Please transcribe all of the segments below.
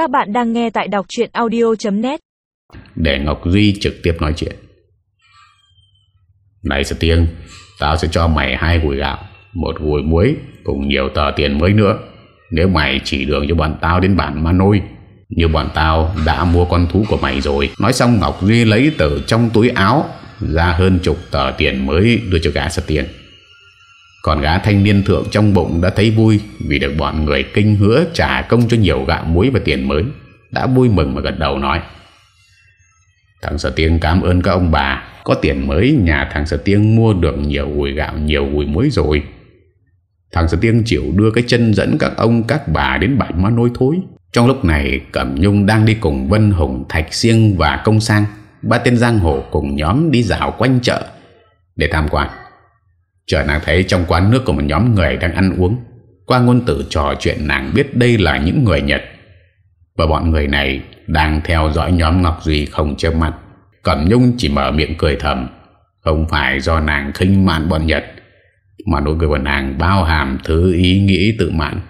Các bạn đang nghe tại đọc chuyện audio.net Để Ngọc Duy trực tiếp nói chuyện. Này Sở Tiên, Tao sẽ cho mày hai gùi gạo, Một gùi muối, Cùng nhiều tờ tiền mới nữa. Nếu mày chỉ đường cho bọn tao đến bản Ma Nôi, Như bọn tao đã mua con thú của mày rồi. Nói xong Ngọc Duy lấy từ trong túi áo Ra hơn chục tờ tiền mới đưa cho gã Sở Tiên còn gã thanh niên thượng trong bụng đã thấy vui Vì được bọn người kinh hứa trả công cho nhiều gạo muối và tiền mới, Đã vui mừng mà gật đầu nói, Thằng Sở Tiên cảm ơn các ông bà, Có tiền mới, nhà thằng Sở Tiên mua được nhiều gùi gạo, nhiều gùi muối rồi. Thằng Sở Tiên chịu đưa cái chân dẫn các ông, các bà đến bãi má nôi thối. Trong lúc này, Cẩm Nhung đang đi cùng Vân Hùng, Thạch Siêng và Công Sang, Ba tên giang hồ cùng nhóm đi dạo quanh chợ Để tham quan. Chờ nàng thấy trong quán nước của một nhóm người đang ăn uống. Qua ngôn tử trò chuyện, nàng biết đây là những người Nhật. Và bọn người này đang theo dõi nhóm Ngọc Duy không chớp mặt Cẩm Nhung chỉ mở miệng cười thầm. Không phải do nàng khinh mạn bọn Nhật, Mà nụ cười của nàng bao hàm thứ ý nghĩ tự mạn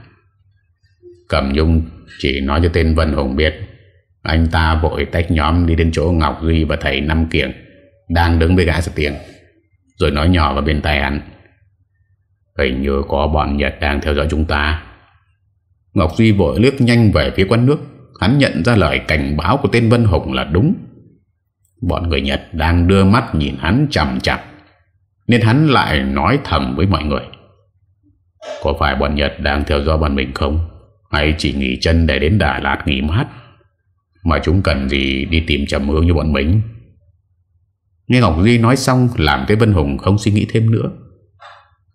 Cẩm Nhung chỉ nói cho tên Vân Hùng biết, Anh ta vội tách nhóm đi đến chỗ Ngọc Duy và thầy Năm Kiểng, Đang đứng với gã sự tiếng rồi nói nhỏ vào bên tai hắn. Hình như có bọn Nhật đang theo dõi chúng ta. Ngọc Duy vội lướt nhanh về phía quán nước. Hắn nhận ra lời cảnh báo của tên Vân Hùng là đúng. Bọn người Nhật đang đưa mắt nhìn hắn chầm chặt Nên hắn lại nói thầm với mọi người. Có phải bọn Nhật đang theo dõi bọn mình không? Hay chỉ nghỉ chân để đến Đà Lạt nghỉ mát? Mà chúng cần gì đi tìm trầm hương như bọn mình? Nghe Ngọc Duy nói xong, Làm cái Vân Hùng không suy nghĩ thêm nữa.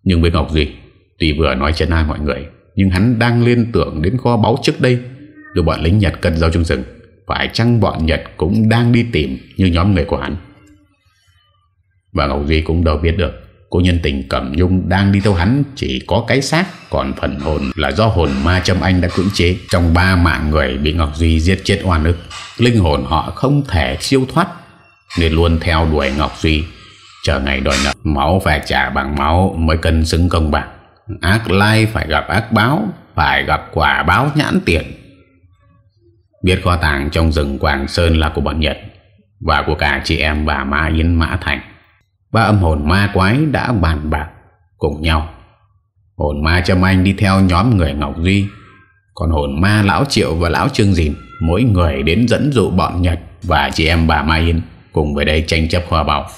Nhưng với Ngọc Duy, Tuy vừa nói chân ai mọi người, Nhưng hắn đang liên tưởng đến kho báu trước đây Được bọn lính Nhật cần rau trong rừng. Phải chăng bọn Nhật cũng đang đi tìm Như nhóm người của hắn? Và Ngọc Duy cũng đâu biết được, Cô nhân tình Cẩm Nhung đang đi theo hắn Chỉ có cái xác, Còn phần hồn là do hồn ma châm anh đã cưỡng chế. Trong ba mạng người bị Ngọc Duy giết chết oan ức, Linh hồn họ không thể siêu thoát nên luôn theo đuổi Ngọc Duy Chờ ngày đòi nợ, Máu phải trả bằng máu mới cân xứng công bằng. Ác lai phải gặp ác báo, Phải gặp quả báo nhãn tiền Biết kho tàng trong rừng Quảng Sơn là của bọn Nhật Và của cả chị em bà Ma Yên Mã Thành. Ba âm hồn ma quái đã bàn bạc cùng nhau. Hồn ma Trâm Anh đi theo nhóm người Ngọc Duy, Còn hồn ma Lão Triệu và Lão Trương Dìn Mỗi người đến dẫn dụ bọn Nhật Và chị em bà Ma Yên cùng với đây tranh chấp hòa bảo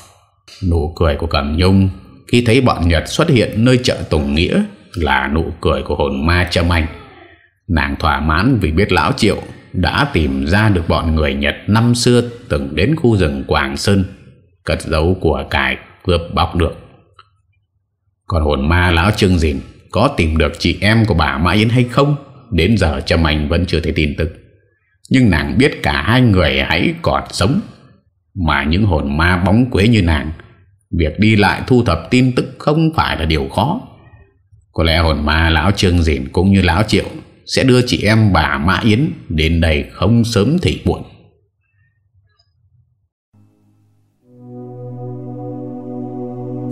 Nụ cười của Cẩm Nhung khi thấy bọn Nhật xuất hiện nơi chợ Tùng Nghĩa là nụ cười của hồn ma Trâm Anh. Nàng thỏa mãn vì biết Lão Triệu đã tìm ra được bọn người Nhật năm xưa từng đến khu rừng Quảng Sơn, cất giấu của cải cướp bóc được. Còn hồn ma Lão Trương Dìn có tìm được chị em của bà Mã Yến hay không? Đến giờ Trâm Anh vẫn chưa thấy tin tức. Nhưng nàng biết cả hai người hãy còn sống mà những hồn ma bóng quế như nàng, Việc đi lại thu thập tin tức không phải là điều khó. Có lẽ hồn ma lão Trương Dìn cũng như lão Triệu Sẽ đưa chị em bà Mã Yến đến đây không sớm thì muộn.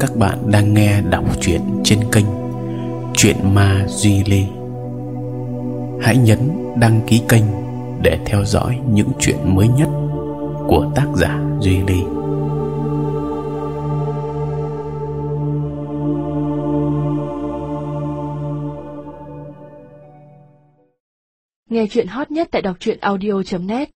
Các bạn đang nghe đọc truyện trên kênh Chuyện Ma Duy Lê. Hãy nhấn đăng ký kênh để theo dõi những chuyện mới nhất của tác giả Duy Ly. Nghe chuyện hot nhất tại đọc audio.net